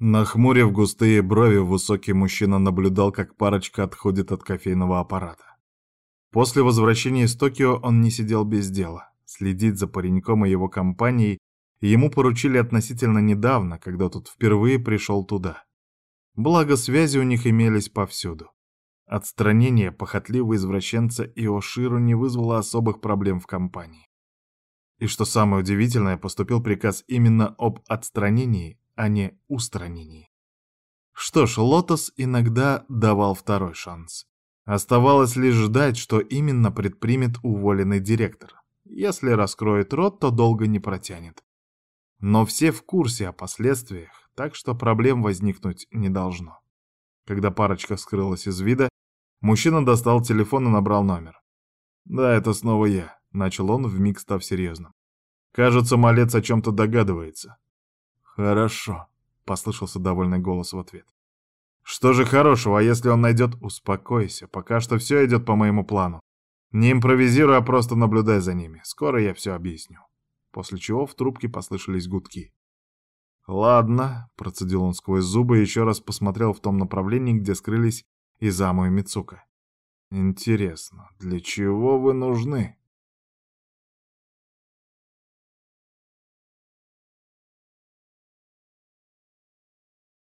Нахмурив густые брови, высокий мужчина наблюдал, как парочка отходит от кофейного аппарата. После возвращения из Токио он не сидел без дела. Следить за пареньком и его компанией ему поручили относительно недавно, когда тот впервые пришел туда. Благо, связи у них имелись повсюду. Отстранение похотливого извращенца Иоширу не вызвало особых проблем в компании. И что самое удивительное, поступил приказ именно об отстранении, а не устранении. Что ж, Лотос иногда давал второй шанс. Оставалось лишь ждать, что именно предпримет уволенный директор. Если раскроет рот, то долго не протянет. Но все в курсе о последствиях, так что проблем возникнуть не должно. Когда парочка скрылась из вида, мужчина достал телефон и набрал номер. «Да, это снова я», — начал он, вмиг став серьезным. «Кажется, малец о чем-то догадывается». «Хорошо», — послышался довольный голос в ответ. Что же хорошего, а если он найдет... Успокойся, пока что все идет по моему плану. Не импровизируй, а просто наблюдай за ними. Скоро я все объясню. После чего в трубке послышались гудки. «Ладно», — процедил он сквозь зубы и еще раз посмотрел в том направлении, где скрылись Изаму и Мицука. «Интересно, для чего вы нужны?»